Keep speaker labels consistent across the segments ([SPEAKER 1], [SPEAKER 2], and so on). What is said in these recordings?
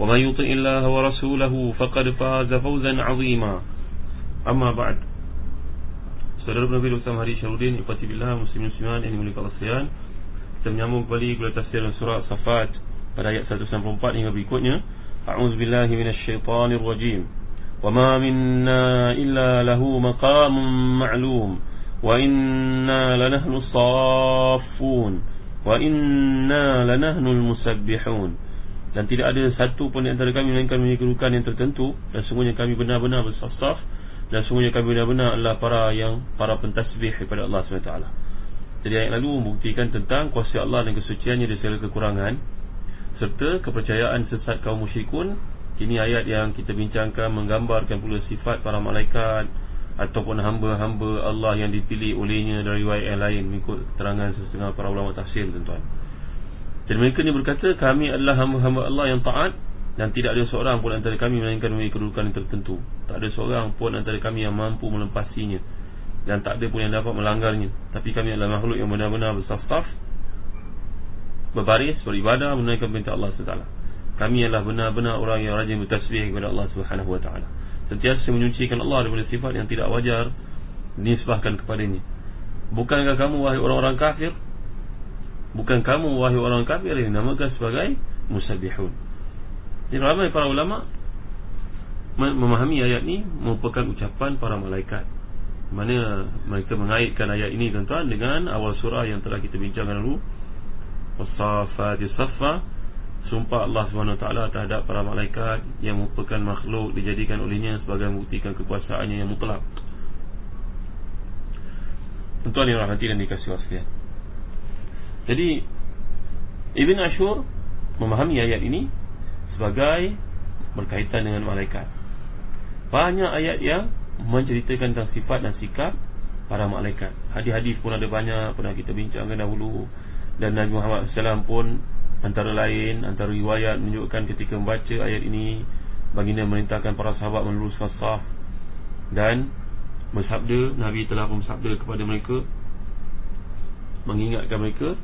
[SPEAKER 1] ومن يطع الله ورسوله فقد فاز فوزا عظيما أما بعد Saudara Nabi Utsam Hari Syarudin Ifati Billah Muslim Musliman Yang dimulai Allah sekalian Kita menyambung kembali Kepada tafsir surah Safat Pada ayat 164 hingga berikutnya A'udzubillahi minasyaitanirrajim Wa ma minna illa lahu maqamun ma'lum Wa inna lanahnu saffun Wa inna lanahnu al-musabbihun dan tidak ada satu pun di antara kami melainkan memiliki kedudukan yang tertentu. Dan sungguhnya kami benar-benar bersaf-saf. Dan sungguhnya kami benar-benar adalah para yang para pentasbih kepada Allah SWT. Jadi ayat lalu membuktikan tentang kuasa Allah dan kesuciannya dari segala kekurangan. Serta kepercayaan sesat kaum musyrikun. Ini ayat yang kita bincangkan menggambarkan pula sifat para malaikat ataupun hamba-hamba Allah yang dipilih olehnya dari riwayat yang lain mengikut keterangan setengah para ulama tafsir tuan-tuan dan mereka ni berkata kami adalah hamba-hamba Allah yang taat dan tidak ada seorang pun antara kami melainkan memiliki kedudukan tertentu. Tak ada seorang pun antara kami yang mampu melepasinya dan tak ada pun yang dapat melanggarnya. Tapi kami adalah makhluk yang benar-benar bersaf-saf berbaris beribadah menunaikan perintah Allah SWT. Kami adalah benar-benar orang yang rajin bertasbih kepada Allah Taala. Sentiasa menyucikan Allah daripada sifat yang tidak wajar dinisbahkan kepadanya. Bukankah kamu wahai orang-orang kafir Bukan kamu wahai orang kafir yang dinamakan sebagai musabbihun. Jadi ramai para ulama memahami ayat ini merupakan ucapan para malaikat. Mana mereka mengaitkan ayat ini tuan-tuan dengan awal surah yang telah kita bincangkan dulu. Wasafati saffa sumpah Allah SWT terhadap para malaikat yang merupakan makhluk dijadikan olehnya sebagai membuktikan kekuasaannya yang mutlak. Tuan-tuan yang rahmati dan dikasih wasiat. Jadi Ibn Ashur memahami ayat ini sebagai berkaitan dengan malaikat. Banyak ayat yang menceritakan tentang sifat dan sikap para malaikat. Hadis-hadis pun ada banyak pernah kita bincangkan dahulu dan Nabi Muhammad SAW pun antara lain antara riwayat menunjukkan ketika membaca ayat ini baginda merintahkan para sahabat meluruskan saf dan bersabda Nabi telah bersabda kepada mereka mengingatkan mereka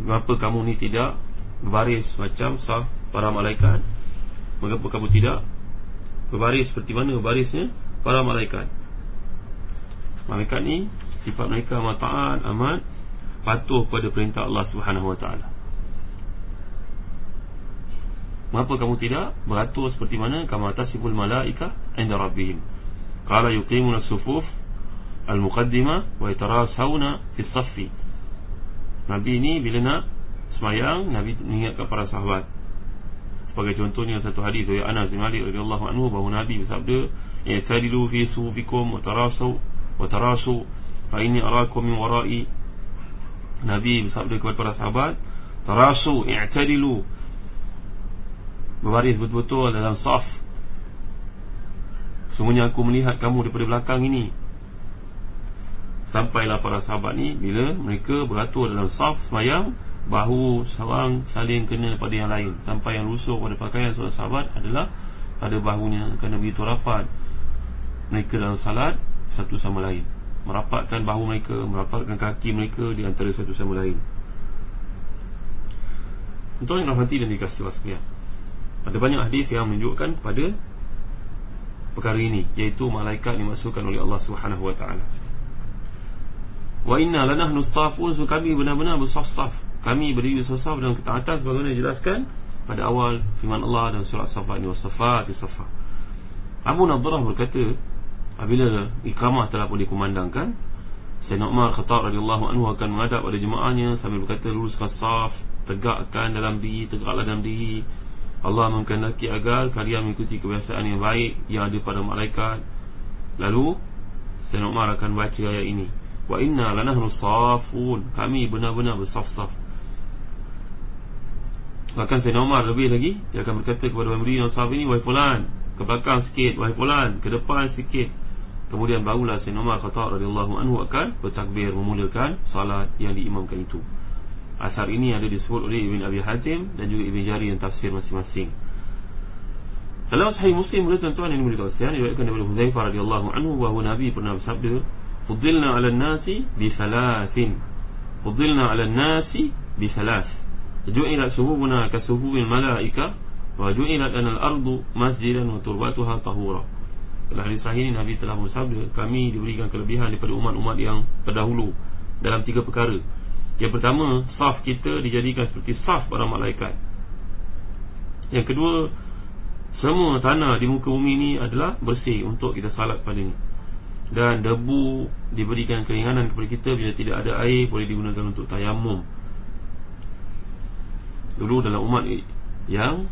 [SPEAKER 1] Mengapa kamu ni tidak Berbaris macam sah para malaikat? Mengapa kamu tidak Berbaris seperti mana berbarisnya Para malaikat? Malaikat ni Sifat mereka amat taat Amat patuh kepada perintah Allah Subhanahu Taala. Mengapa kamu tidak beratur seperti mana? Kamu atas siful malaika inda rabbihim. Qala yuqimuna sufuf Al-muqaddimah Wa yatarasawna Fi saffi Nabi ni bila nak semayang Nabi mengingatkan para sahabat. Sebagai contohnya satu hadis dari Anas bin Malik radhiyallahu anhu bahawa Nabi bersabda ya tadilu fi sufikum wa tarasu wa tarasu fa inni arakum min wara'i. Nabi bersabda kepada para sahabat tarasu i'tadilu. Berbaris betul-betul dalam saf. Semuanya aku melihat kamu daripada belakang ini Sampailah para sahabat ni Bila mereka beratur dalam saf semayang Bahu seorang saling kena pada yang lain. Sampai yang rusuh pada pakaian seorang sahabat adalah Pada bahunya Kerana begitu rapat Mereka dalam salat Satu sama lain. Merapatkan bahu mereka Merapatkan kaki mereka Di antara satu sama lain. Untuk yang rahmati dan dikasih wasmiah Ada banyak hadis yang menunjukkan pada Perkara ini Iaitu malaikat dimasukkan oleh Allah Taala. Wa inna lanahnu safun so kami benar-benar bersaf-saf. Kami berdiri bersaf dalam ketaatan sebagaimana dijelaskan pada awal firman Allah dalam surah Safat ini wasafat safa. Abu Nadrah berkata apabila iqamah telah pun dikumandangkan Sayyidina Umar Khattab radhiyallahu anhu akan menghadap pada jemaahnya sambil berkata luruskan saf tegakkan dalam diri tegaklah dalam diri Allah mengkehendaki agar kalian mengikuti kebiasaan yang baik yang ada pada malaikat lalu Sayyidina Umar akan baca ayat ini wa inna lanahnu safun kami benar-benar bersaf-saf Bahkan Sayyidina Umar lebih lagi Dia akan berkata kepada pemberi yang sahab ini Wahai fulan Ke belakang sikit Wahai fulan Ke depan sikit Kemudian barulah Sayyidina Umar kata radhiyallahu anhu akan bertakbir memulakan salat yang diimamkan itu. Asar ini ada disebut oleh Ibn Abi Hatim dan juga Ibn Jari yang tafsir masing-masing. Dalam sahih Muslim boleh tuan-tuan ini boleh kasihan diriwayatkan daripada Huzaifah radhiyallahu anhu bahawa Nabi pernah bersabda, "Fuddilna 'ala an-nasi bi thalathin." Fuddilna 'ala an-nasi bi thalath. Ju'ilat suhubuna ka suhubil malaika wa ju'ilat lana al-ardu masjidan wa turbatuha tahura. Dalam hadis sahih Nabi telah bersabda kami diberikan kelebihan daripada umat-umat yang terdahulu dalam tiga perkara. Yang pertama, saf kita dijadikan seperti saf para malaikat. Yang kedua, semua tanah di muka bumi ini adalah bersih untuk kita salat pada ini. Dan debu diberikan keringanan kepada kita bila tidak ada air boleh digunakan untuk tayamum. Dulu dalam umat yang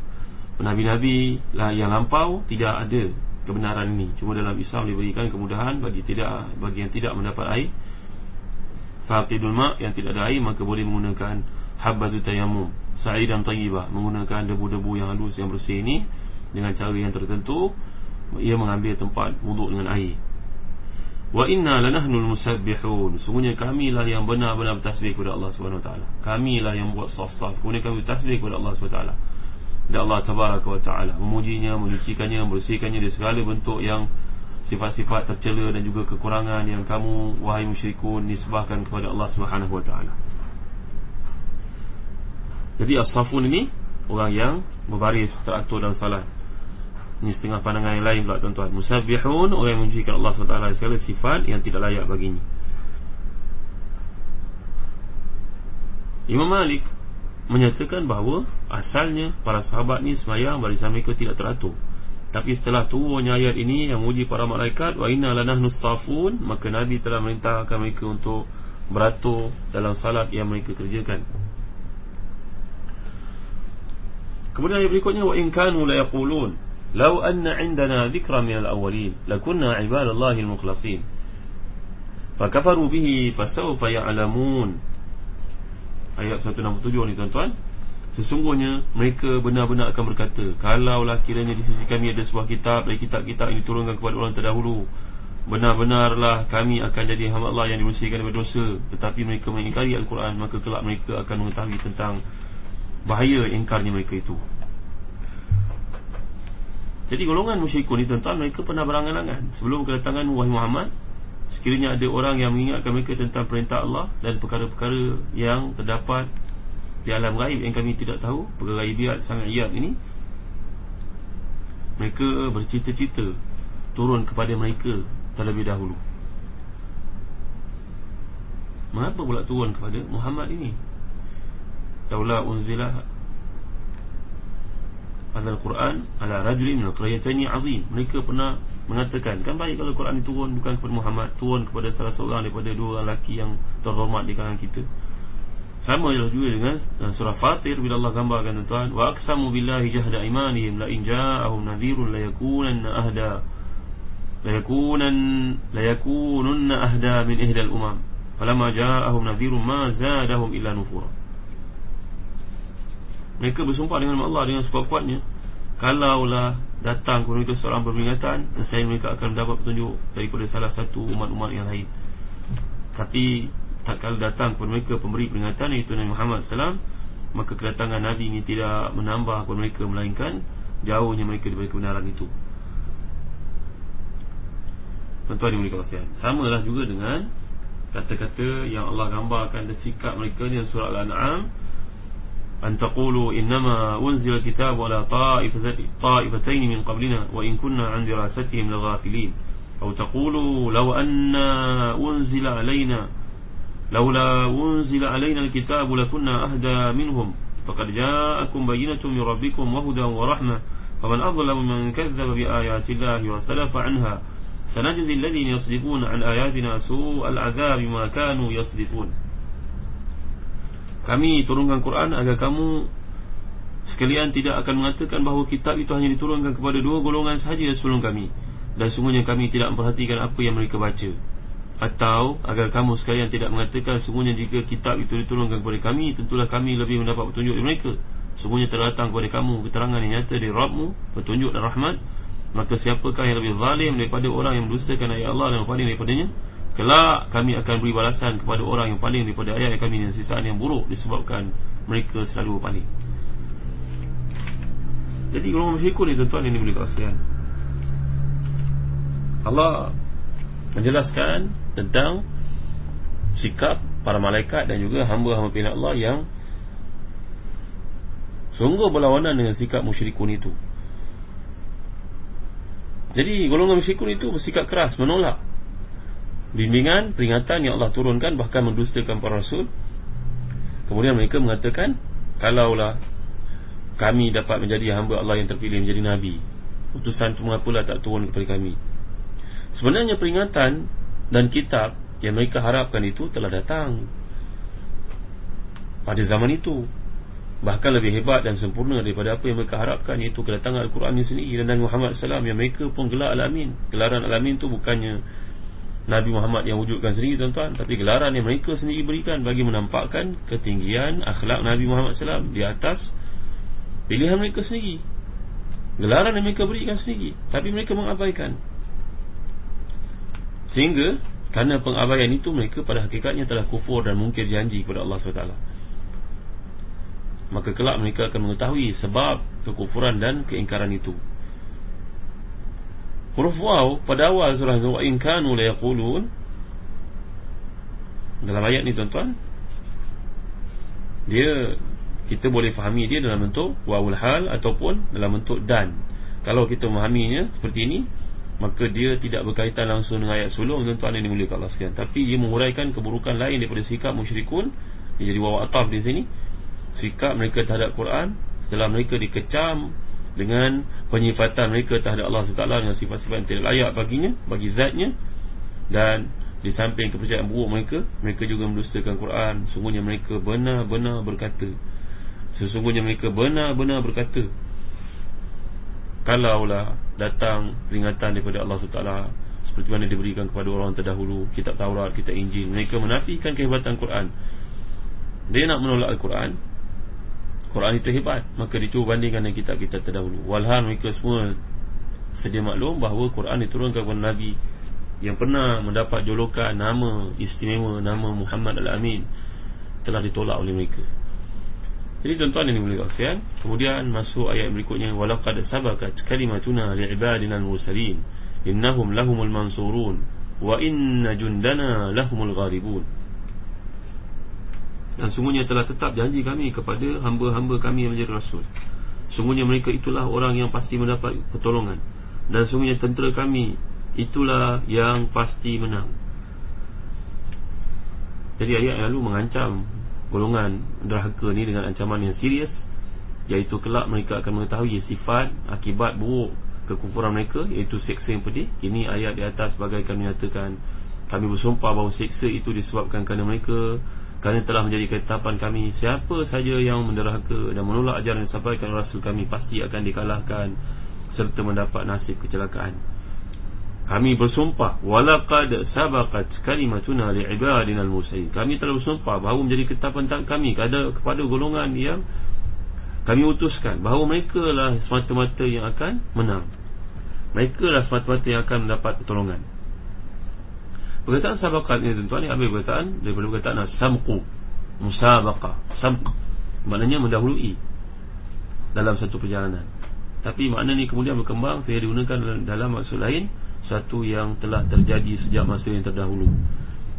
[SPEAKER 1] Nabi-Nabi lah yang lampau Tidak ada kebenaran ini. Cuma dalam Islam diberikan kemudahan Bagi tidak bagi yang tidak mendapat air. Faqidul ma' yang tidak ada air Maka boleh menggunakan Habbatu tayamum Sa'id dan tayyibah Menggunakan debu-debu yang halus yang bersih ini Dengan cara yang tertentu. Ia mengambil tempat wuduk dengan air Wa inna lanahnul musabbihun Sungguhnya kamilah yang benar-benar bertasbih kepada Allah SWT Kamilah yang buat saf-saf. Kemudian kami bertasbih kepada Allah SWT Dan Allah Tabaraka wa ta'ala Memujinya, menyucikannya, membersihkannya Dari segala bentuk yang Sifat-sifat tercela dan juga kekurangan Yang kamu, wahai musyrikun Nisbahkan kepada Allah Subhanahu wa ta'ala. Jadi as-safun ini Orang yang berbaris teratur dalam salat ini setengah pandangan yang lain pula tuan-tuan. Musabbihun Orang yang mencuikan Allah SWT Segala sifat yang tidak layak baginya. Imam Malik Menyatakan bahawa Asalnya para sahabat ni semayang Barisan mereka tidak teratur. Tapi setelah turunnya ayat ini Yang menguji para malaikat Wa inna lanah nustafun Maka Nabi telah merintahkan mereka untuk Beratur dalam salat yang mereka kerjakan. Kemudian ayat berikutnya Wa inkanu la yaqulun لو أن عندنا ذكرى من الأولين لكنا عباد الله المخلصين فكفروا به فسوف يعلمون Ayat 167 ni tuan-tuan Sesungguhnya mereka benar-benar akan berkata Kalaulah kiranya di sisi kami ada sebuah kitab Dari kitab-kitab yang diturunkan kepada orang terdahulu Benar-benarlah kami akan jadi hamba Allah yang dibersihkan daripada dosa Tetapi mereka mengingkari Al-Quran Maka kelak mereka akan mengetahui tentang Bahaya ingkarnya mereka itu jadi golongan musyrikun ni tuan-tuan mereka pernah berangan-angan. Sebelum kedatangan wahai Muhammad sekiranya ada orang yang mengingatkan mereka tentang perintah Allah dan perkara-perkara yang terdapat di alam gaib yang kami tidak tahu perkara gaibiat sangat iyat ini mereka bercita-cita turun kepada mereka terlebih dahulu. Mengapa pula turun kepada Muhammad ini? Taulah unzilah Al Quran ala rajulin min qaryatayn azim. Mereka pernah mengatakan kan baik kalau Quran turun bukan kepada Muhammad, turun kepada salah seorang daripada dua orang lelaki yang terhormat di kalangan kita. Sama juga dengan uh, surah Fatir bila Allah gambarkan tuan wa aqsamu billahi jahda imanihim la in ja'ahum nadhirun la yakunanna ahda la yakunan la yakununna ahda min ihdal umam falamma ja'ahum nadhirun ma zadahum illa nufura mereka bersumpah dengan Allah dengan sekuat-kuatnya. Kalaulah datang kepada mereka seorang peringatan Saya mereka akan mendapat petunjuk Daripada salah satu umat-umat yang lain. Tapi Tak kalau datang kepada mereka pemberi peringatan Iaitu Nabi Muhammad SAW Maka kedatangan Nabi ini tidak menambah kepada mereka Melainkan jauhnya mereka daripada kebenaran itu. Tuan-tuan dimulihkan kasihan Sama lah juga dengan Kata-kata yang Allah gambarkan Dan sikap mereka ni surah Al-An'am أن تقولوا إنما أنزل الكتاب على طائفتين من قبلنا وإن كنا عن دراستهم لغافلين. أو تقولوا لو أن أنزل علينا لولا أنزل علينا الكتاب لكنا أهدى منهم. فقد جاءكم بينة من ربكم وهدى ورحمة. فمن أظلم من كذب بآيات الله وسلف عنها سنجزي الذين يصدفون عن آياتنا سوء العذاب ما كانوا يصدفون. Kami turunkan Quran agar kamu sekalian tidak akan mengatakan bahawa kitab itu hanya diturunkan kepada dua golongan sahaja sebelum kami. Dan sungguhnya kami tidak memperhatikan apa yang mereka baca. Atau agar kamu sekalian tidak mengatakan sungguhnya jika kitab itu diturunkan kepada kami tentulah kami lebih mendapat petunjuk dari mereka. Sungguhnya telah datang kepada kamu keterangan yang nyata dari Rabbmu Petunjuk dan rahmat. Maka siapakah yang lebih zalim daripada orang yang mendustakan ayat Allah dan paling daripadanya Kelak kami akan beri balasan kepada orang yang paling daripada ayat kami yang sisaan yang buruk Disebabkan mereka selalu berpaling. Jadi golongan masyarakat ni tuan-tuan ini boleh kasihan. Allah menjelaskan tentang sikap para malaikat dan juga hamba-hamba pilihan Allah yang Sungguh berlawanan dengan sikap musyrikun itu Jadi golongan musyrikun itu bersikap keras Menolak Bimbingan, peringatan yang Allah turunkan Bahkan mendustakan para rasul. Kemudian mereka mengatakan Kalaulah kami dapat menjadi hamba Allah yang terpilih Menjadi Nabi Utusan itu mengapalah tak turun kepada kami. Sebenarnya peringatan dan kitab Yang mereka harapkan itu telah datang Pada zaman itu. Bahkan lebih hebat dan sempurna daripada apa yang mereka harapkan Iaitu kedatangan Al-Quran ini sendiri Dan Nabi Muhammad SAW yang mereka pun gelar Al-Amin. Gelaran Al-Amin itu bukannya Nabi Muhammad yang wujudkan sendiri tuan-tuan. Tapi gelaran yang mereka sendiri berikan Bagi menampakkan ketinggian akhlak Nabi Muhammad SAW Di atas pilihan mereka sendiri. Gelaran yang mereka berikan sendiri. Tapi mereka mengabaikan. Sehingga Kerana pengabaian itu mereka pada hakikatnya telah kufur dan mungkir janji kepada Allah SWT. Maka kelak mereka akan mengetahui sebab kekufuran dan keingkaran itu. Huruf waw pada awal surah wa in kanu la yaqulun. Dalam ayat ni tuan-tuan dia kita boleh fahami dia dalam bentuk wawul hal ataupun dalam bentuk dan. Kalau kita memahaminya seperti ini maka dia tidak berkaitan langsung dengan ayat sulung tuan-tuan yang dimuliakan Allah sekalian. Tapi ia menguraikan keburukan lain daripada sikap musyrikun. Dia jadi waw ataf di sini. Sikap mereka terhadap Quran setelah mereka dikecam dengan penyifatan mereka terhadap Allah SWT dengan sifat-sifat yang tidak layak baginya bagi zatnya. Dan di samping kepercayaan buruk mereka mereka juga mendustakan Quran. Sesungguhnya mereka benar-benar berkata. Sesungguhnya mereka benar-benar berkata kalaulah datang peringatan daripada Allah SWT seperti mana diberikan kepada orang terdahulu kitab Taurat, kitab Injil mereka menafikan kehebatan Quran. Dia nak menolak Al-Quran Quran itu hebat. Maka dicuba bandingkan dengan kitab-kitab terdahulu. Walhan mereka semua Sedia maklum bahawa Quran diturunkan kepada Nabi Yang pernah mendapat jolokan Nama istimewa Nama Muhammad Al-Amin Telah ditolak oleh mereka. Jadi tuan-tuan ini boleh kaksian Kemudian masuk ayat berikutnya Walaqad sabakat kalimatuna li'ibadina al-musalim Innahum lahumul mansurun Wa inna jundana lahumul gharibun dan sungguhnya telah tetap janji kami kepada hamba-hamba kami yang menjadi rasul. Sungguhnya mereka itulah orang yang pasti mendapat pertolongan. Dan sungguhnya tentera kami Itulah yang pasti menang. Jadi ayat yang lalu mengancam Golongan derhaka ni dengan ancaman yang serius Iaitu kelak mereka akan mengetahui sifat Akibat buruk kekufuran mereka Iaitu seksa yang pedih. Ini ayat di atas bagaikan menyatakan Kami bersumpah bahawa seksa itu disebabkan kerana mereka kerana telah menjadi ketetapan kami Siapa saja yang menderhaka dan menolak ajaran yang disampaikan Rasul kami Pasti akan dikalahkan Serta mendapat nasib kecelakaan. Kami bersumpah Walakad sabakat kalimatuna li'ibadinal musayin Kami telah bersumpah bahawa menjadi ketetapan kami kepada golongan yang Kami utuskan bahawa mereka lah semata-mata yang akan menang. Mereka lah semata-mata yang akan mendapat pertolongan Perkataan sabakat ni tuan-tuan ambil perkataan daripada perkataan samqu. Musabaqa. Samq. Maknanya mendahului dalam satu perjalanan. Tapi makna ni kemudian berkembang saya digunakan dalam, maksud lain satu yang telah terjadi sejak masa yang terdahulu.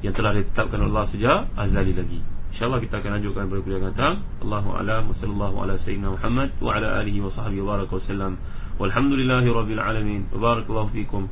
[SPEAKER 1] Yang telah ditetapkan Allah sejak azali lagi. Insyaallah kita akan lanjutkan pada kuliah datang. Allahu a'lam sallallahu ala sayyidina Muhammad wa ala alihi wa sahbihi wa baraka wasallam walhamdulillahi rabbil alamin. Barakallahu fikum